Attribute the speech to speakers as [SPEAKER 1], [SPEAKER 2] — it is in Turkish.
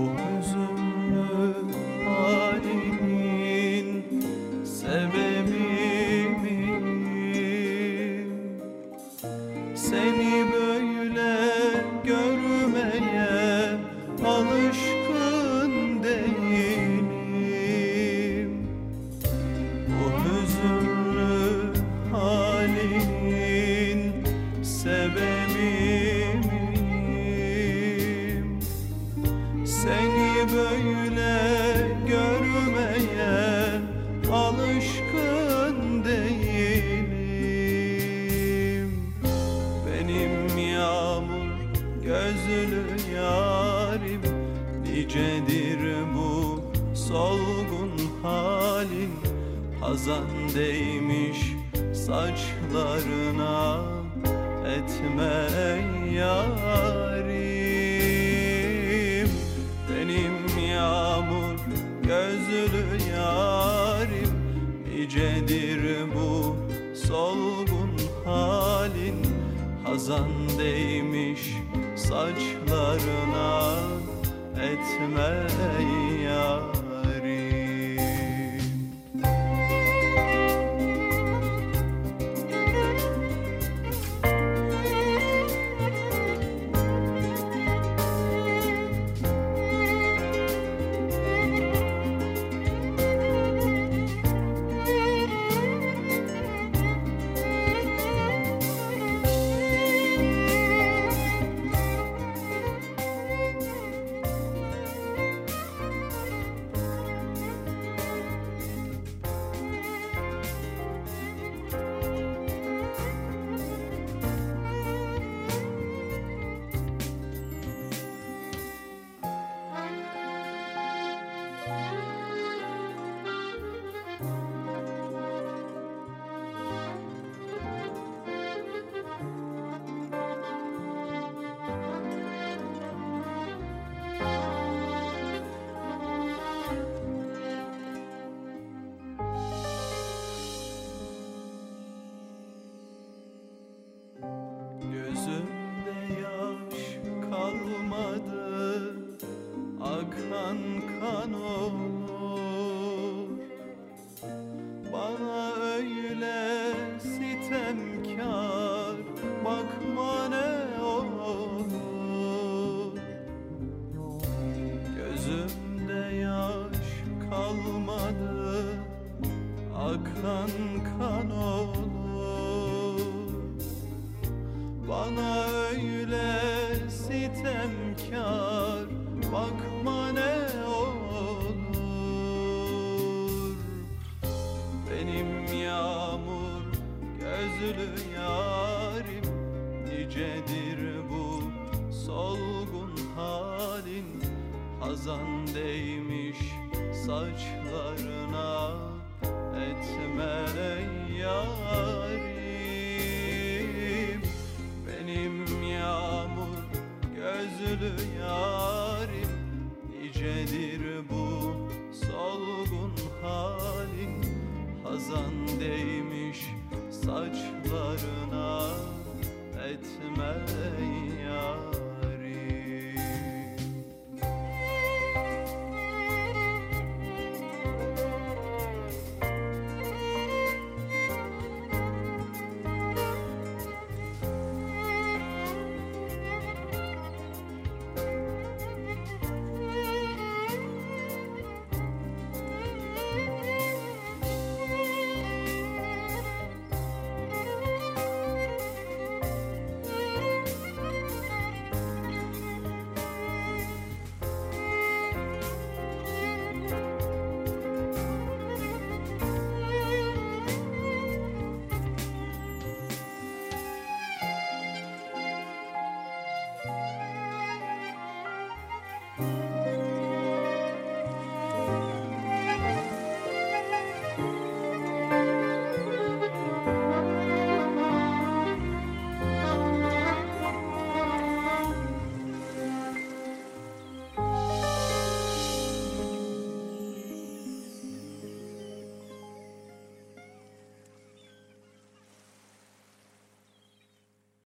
[SPEAKER 1] bu hüzünlü halinin sebebi miyim? Seni böyle öyle görmeye alışkın değilim. Benim yağmur gözlü yarim Nicedir bu solgun halin Hazan değmiş saçlarına etme yarim gözlü yarim Nicedir bu solgun halin? Hazan değmiş saçlarına etme yarim Akan kan olur. Bana öyle sitemkar Bakma ne olur. Gözümde yaş kalmadı Akan kan olur. Bana öyle sitemkar Nicedir bu solgun halin. Hazan değmiş saçlarına etme yarim. Benim yağmur gözlü yarim Nicedir bu solgun halin. Hazan değmiş saçlarına etme